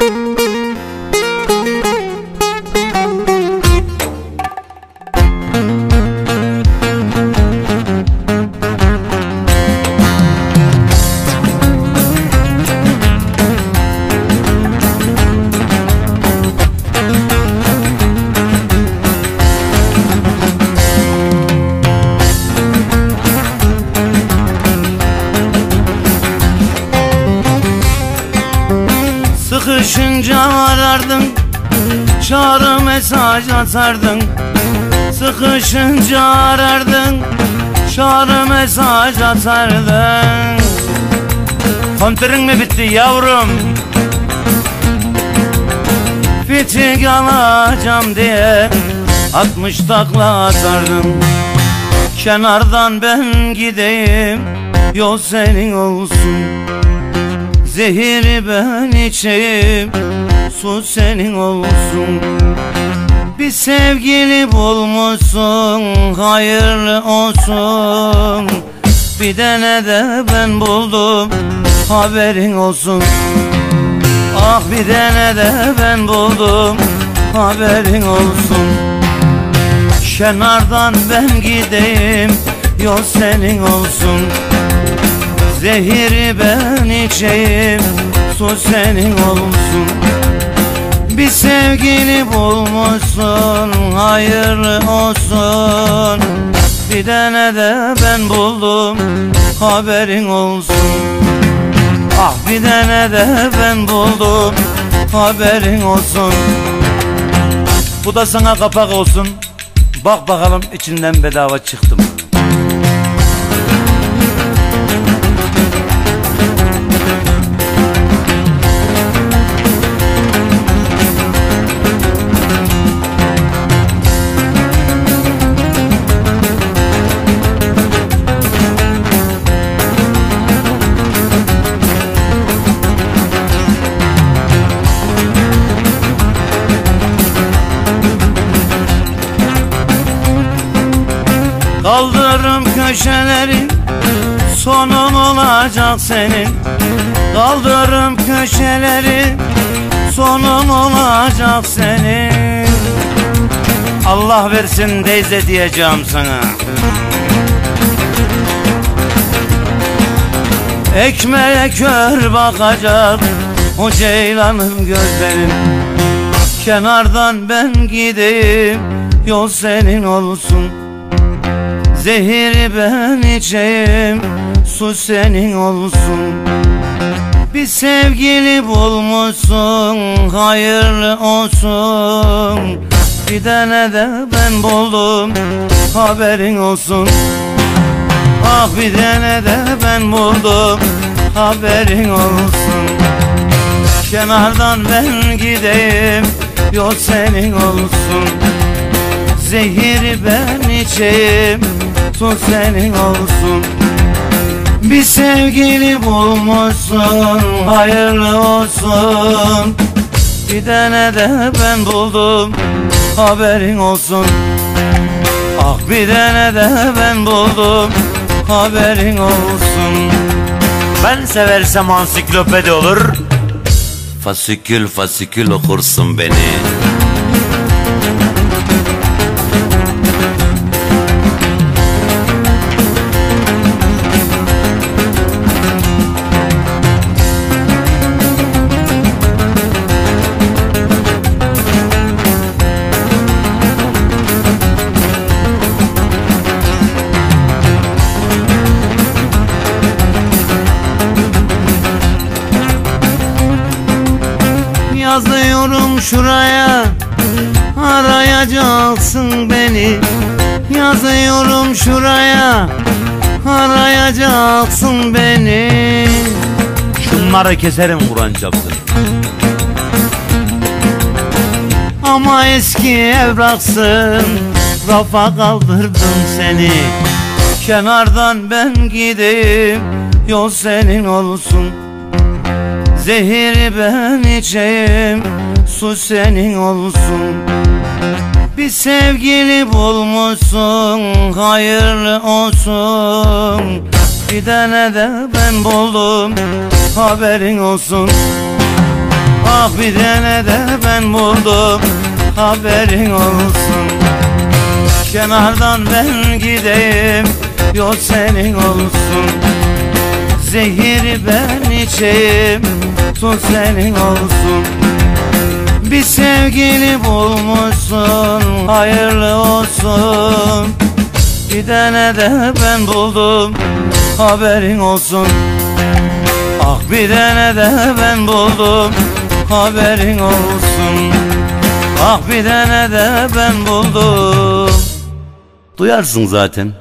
Sıkışınca arardın Çağrı mesaj atardın. Sıkışınca arardın Çağrı mesaj atardın. Kontörün mü bitti yavrum? Fitik alacağım diye 60 takla atardın. Kenardan ben gideyim Yol senin olsun. Zehiri ben içeyim Su senin olsun. Bir sevgili bulmuşsun Hayırlı olsun. Bir tane de ben buldum Haberin olsun. Ah bir tane de ben buldum Haberin olsun. Kenardan ben gideyim Yol senin olsun. Zehiri ben içeyim Su senin olsun Bir sevgili bulmuşsun Hayırlı olsun. Bir tane de ben buldum Haberin olsun. Ah bir tane de ben buldum Haberin olsun. Bu da sana kapak olsun. Bak bakalım içinden bedava çıktım Kaldırım köşeleri Sonun olacak senin. Kaldırım köşeleri Sonun olacak senin. Allah versin teyze diyeceğim sana. Ekmeğe kör bakacak O ceylanım gözlerim Kenardan ben gideyim Yol senin olsun Zehiri ben içeyim Su senin olsun. Bir sevgili bulmuşsun Hayırlı olsun. Bir tane de ben buldum Haberin olsun. Ah bir tane de ben buldum Haberin olsun. Kenardan ben gideyim Yol senin olsun. Zehiri ben içeyim Su senin olsun. Bir sevgili bulmuşsun Hayırlı olsun. Bir tane de ben buldum Haberin olsun. Ah bir tane de ben buldum Haberin olsun. Ben seversem ansiklopedi olur. Fasikül fasikül okursun beni Yazıyorum şuraya. Arayacaksın beni. Yazıyorum şuraya. Arayacaksın beni. Şunları keserim Kur'an çapsın. Ama eski evraksın Rafa kaldırdım seni. Kenardan ben gideyim. Yol senin olsun Zehiri ben içeyim Su senin olsun. Bir sevgili bulmuşsun Hayırlı olsun. Bir tane de ben buldum Haberin olsun. Ah bir tane de ben buldum Haberin olsun. Kenardan ben gideyim Yol senin olsun Zehiri ben içeyim Tut senin olsun. Bir sevgili bulmuşsun Hayırlı olsun. Bir tane de ben buldum Haberin olsun. Ah bir tane de ben buldum Haberin olsun. Ah bir tane de ben buldum. Duyarsın zaten